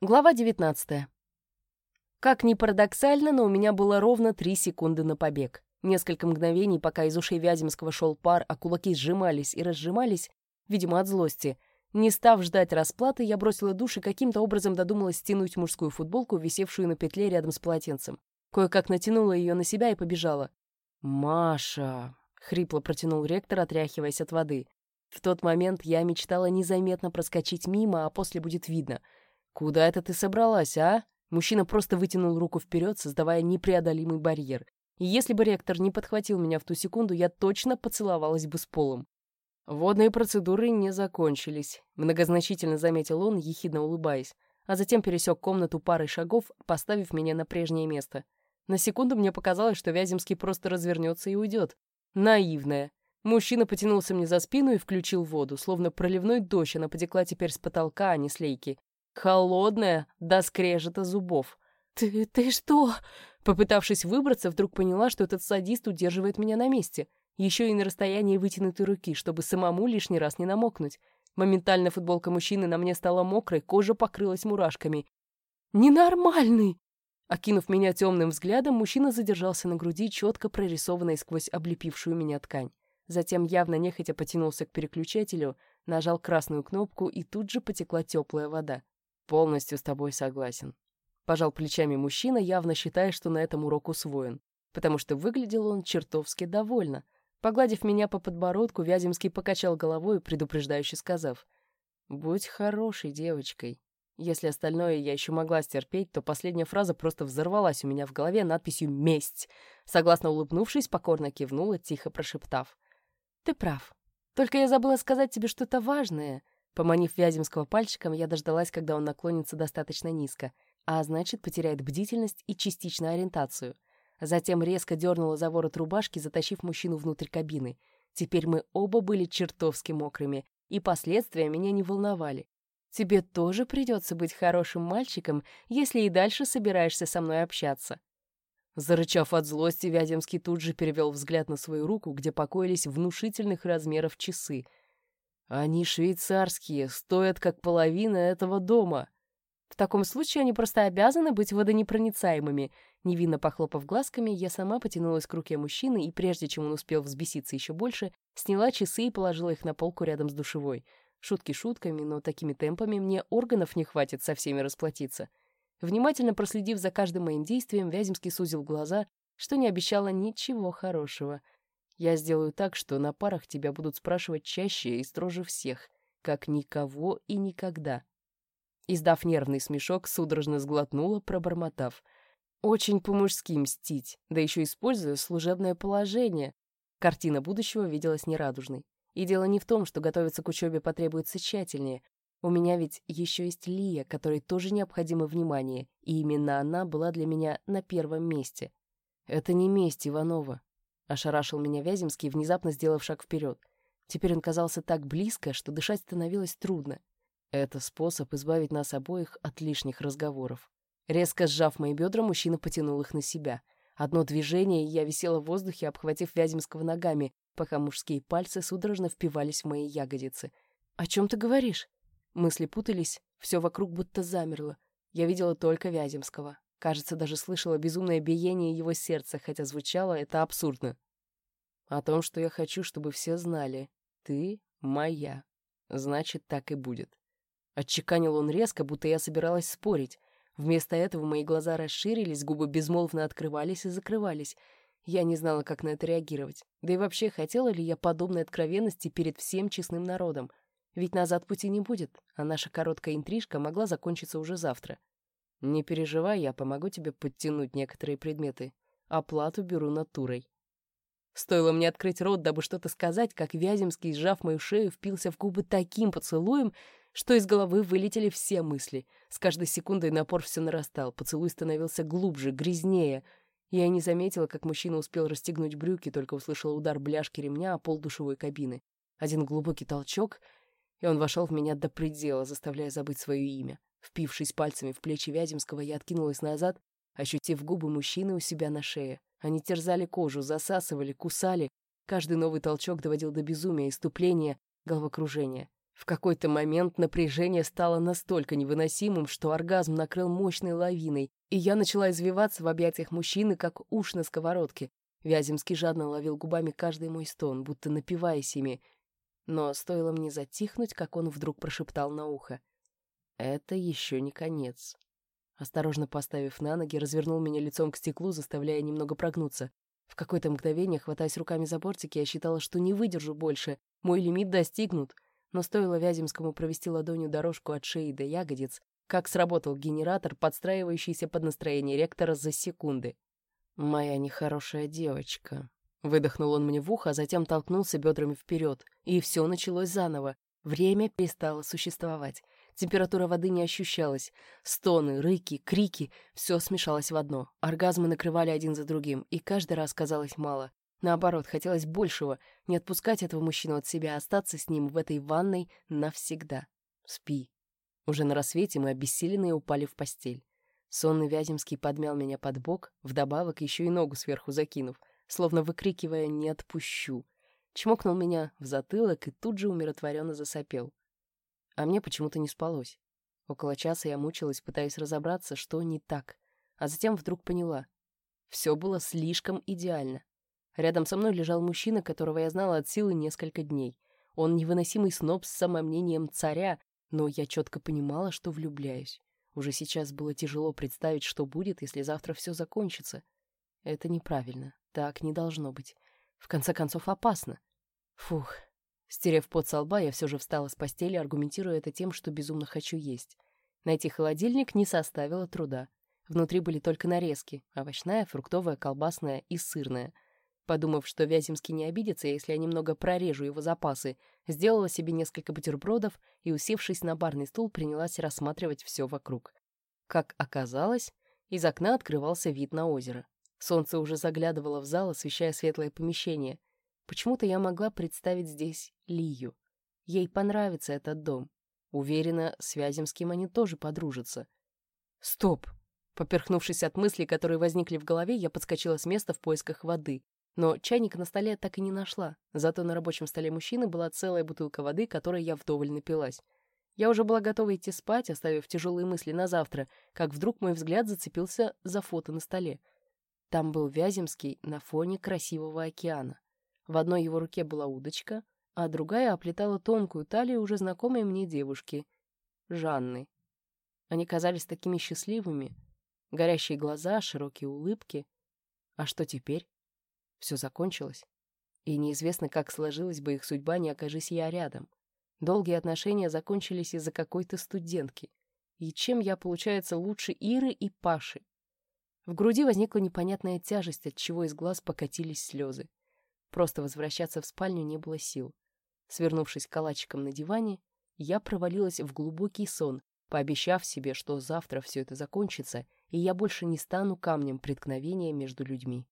Глава 19. Как ни парадоксально, но у меня было ровно три секунды на побег. Несколько мгновений, пока из ушей Вяземского шел пар, а кулаки сжимались и разжимались, видимо, от злости. Не став ждать расплаты, я бросила душ и каким-то образом додумалась стянуть мужскую футболку, висевшую на петле рядом с полотенцем. Кое-как натянула ее на себя и побежала. «Маша!» — хрипло протянул ректор, отряхиваясь от воды. В тот момент я мечтала незаметно проскочить мимо, а после будет видно — «Куда это ты собралась, а?» Мужчина просто вытянул руку вперед, создавая непреодолимый барьер. И если бы ректор не подхватил меня в ту секунду, я точно поцеловалась бы с полом. Водные процедуры не закончились, многозначительно заметил он, ехидно улыбаясь, а затем пересек комнату парой шагов, поставив меня на прежнее место. На секунду мне показалось, что Вяземский просто развернется и уйдет. Наивная. Мужчина потянулся мне за спину и включил воду, словно проливной дождь, она потекла теперь с потолка, а не с лейки. Холодная, до скрежета зубов. «Ты... ты что?» Попытавшись выбраться, вдруг поняла, что этот садист удерживает меня на месте. Еще и на расстоянии вытянутой руки, чтобы самому лишний раз не намокнуть. Моментально футболка мужчины на мне стала мокрой, кожа покрылась мурашками. «Ненормальный!» Окинув меня темным взглядом, мужчина задержался на груди, четко прорисованной сквозь облепившую меня ткань. Затем явно нехотя потянулся к переключателю, нажал красную кнопку, и тут же потекла теплая вода. «Полностью с тобой согласен». Пожал плечами мужчина, явно считая, что на этом урок усвоен, потому что выглядел он чертовски довольно. Погладив меня по подбородку, Вяземский покачал головой, предупреждающе сказав, «Будь хорошей девочкой». Если остальное я еще могла стерпеть, то последняя фраза просто взорвалась у меня в голове надписью «Месть». Согласно улыбнувшись, покорно кивнула, тихо прошептав. «Ты прав. Только я забыла сказать тебе что-то важное. Поманив Вяземского пальчиком, я дождалась, когда он наклонится достаточно низко, а значит, потеряет бдительность и частично ориентацию. Затем резко дернула за ворот рубашки, затащив мужчину внутрь кабины. Теперь мы оба были чертовски мокрыми, и последствия меня не волновали. Тебе тоже придется быть хорошим мальчиком, если и дальше собираешься со мной общаться. Зарычав от злости, Вяземский тут же перевел взгляд на свою руку, где покоились внушительных размеров часы — они швейцарские, стоят как половина этого дома. В таком случае они просто обязаны быть водонепроницаемыми. Невинно похлопав глазками, я сама потянулась к руке мужчины и, прежде чем он успел взбеситься еще больше, сняла часы и положила их на полку рядом с душевой. Шутки шутками, но такими темпами мне органов не хватит со всеми расплатиться. Внимательно проследив за каждым моим действием, Вяземский сузил глаза, что не обещало ничего хорошего — я сделаю так, что на парах тебя будут спрашивать чаще и строже всех, как никого и никогда». Издав нервный смешок, судорожно сглотнула, пробормотав. «Очень по-мужски мстить, да еще используя служебное положение». Картина будущего виделась нерадужной. И дело не в том, что готовиться к учебе потребуется тщательнее. У меня ведь еще есть Лия, которой тоже необходимо внимание, и именно она была для меня на первом месте. Это не месть Иванова, Ошарашил меня Вяземский, внезапно сделав шаг вперед. Теперь он казался так близко, что дышать становилось трудно. Это способ избавить нас обоих от лишних разговоров. Резко сжав мои бедра, мужчина потянул их на себя. Одно движение, и я висела в воздухе, обхватив Вяземского ногами, пока мужские пальцы судорожно впивались в мои ягодицы. «О чем ты говоришь?» Мысли путались, все вокруг будто замерло. Я видела только Вяземского. Кажется, даже слышала безумное биение его сердца, хотя звучало это абсурдно. О том, что я хочу, чтобы все знали. Ты моя. Значит, так и будет. Отчеканил он резко, будто я собиралась спорить. Вместо этого мои глаза расширились, губы безмолвно открывались и закрывались. Я не знала, как на это реагировать. Да и вообще, хотела ли я подобной откровенности перед всем честным народом? Ведь назад пути не будет, а наша короткая интрижка могла закончиться уже завтра. «Не переживай, я помогу тебе подтянуть некоторые предметы. Оплату беру натурой». Стоило мне открыть рот, дабы что-то сказать, как Вяземский, сжав мою шею, впился в губы таким поцелуем, что из головы вылетели все мысли. С каждой секундой напор все нарастал, поцелуй становился глубже, грязнее. Я не заметила, как мужчина успел расстегнуть брюки, только услышала удар бляшки ремня о пол душевой кабины. Один глубокий толчок, и он вошел в меня до предела, заставляя забыть свое имя. Впившись пальцами в плечи Вяземского, я откинулась назад, ощутив губы мужчины у себя на шее. Они терзали кожу, засасывали, кусали. Каждый новый толчок доводил до безумия, иступления, головокружения. В какой-то момент напряжение стало настолько невыносимым, что оргазм накрыл мощной лавиной, и я начала извиваться в объятиях мужчины, как уж на сковородке. Вяземский жадно ловил губами каждый мой стон, будто напиваясь ими. Но стоило мне затихнуть, как он вдруг прошептал на ухо. «Это еще не конец». Осторожно поставив на ноги, развернул меня лицом к стеклу, заставляя немного прогнуться. В какое-то мгновение, хватаясь руками за бортики, я считала, что не выдержу больше. Мой лимит достигнут — но стоило Вяземскому провести ладонью дорожку от шеи до ягодиц, как сработал генератор, подстраивающийся под настроение ректора за секунды. «Моя нехорошая девочка», — выдохнул он мне в ухо, а затем толкнулся бедрами вперед, и все началось заново. Время перестало существовать. Температура воды не ощущалась. Стоны, рыки, крики — все смешалось в одно. Оргазмы накрывали один за другим, и каждый раз казалось мало. Наоборот, хотелось большего, не отпускать этого мужчину от себя, а остаться с ним в этой ванной навсегда. Спи. Уже на рассвете мы обессиленные упали в постель. Сонный Вяземский подмял меня под бок, вдобавок еще и ногу сверху закинув, словно выкрикивая «не отпущу». Чмокнул меня в затылок и тут же умиротворенно засопел. А мне почему-то не спалось. Около часа я мучилась, пытаясь разобраться, что не так. А затем вдруг поняла. Все было слишком идеально. Рядом со мной лежал мужчина, которого я знала от силы несколько дней. Он невыносимый сноб с самомнением царя, но я четко понимала, что влюбляюсь. Уже сейчас было тяжело представить, что будет, если завтра все закончится. Это неправильно. Так не должно быть. В конце концов, опасно. Фух. Стерев пот со лба, я все же встала с постели, аргументируя это тем, что безумно хочу есть. Найти холодильник не составило труда. Внутри были только нарезки — овощная, фруктовая, колбасная и сырная — Подумав, что Вяземский не обидится, если я немного прорежу его запасы, сделала себе несколько бутербродов и, усевшись на барный стул, принялась рассматривать все вокруг. Как оказалось, из окна открывался вид на озеро. Солнце уже заглядывало в зал, освещая светлое помещение. Почему-то я могла представить здесь Лию. Ей понравится этот дом. Уверена, с Вяземским они тоже подружатся. Стоп! Поперхнувшись от мыслей, которые возникли в голове, я подскочила с места в поисках воды. Но чайник на столе так и не нашла, зато на рабочем столе мужчины была целая бутылка воды, которой я вдоволь напилась. Я уже была готова идти спать, оставив тяжелые мысли на завтра, как вдруг мой взгляд зацепился за фото на столе. Там был Вяземский на фоне красивого океана. В одной его руке была удочка, а другая оплетала тонкую талию уже знакомой мне девушки — Жанны. Они казались такими счастливыми. Горящие глаза, широкие улыбки. А что теперь? Все закончилось. И неизвестно, как сложилась бы их судьба, не окажись я рядом. Долгие отношения закончились из-за какой-то студентки. И чем я, получается, лучше Иры и Паши? В груди возникла непонятная тяжесть, от чего из глаз покатились слезы. Просто возвращаться в спальню не было сил. Свернувшись калачиком на диване, я провалилась в глубокий сон, пообещав себе, что завтра все это закончится, и я больше не стану камнем преткновения между людьми.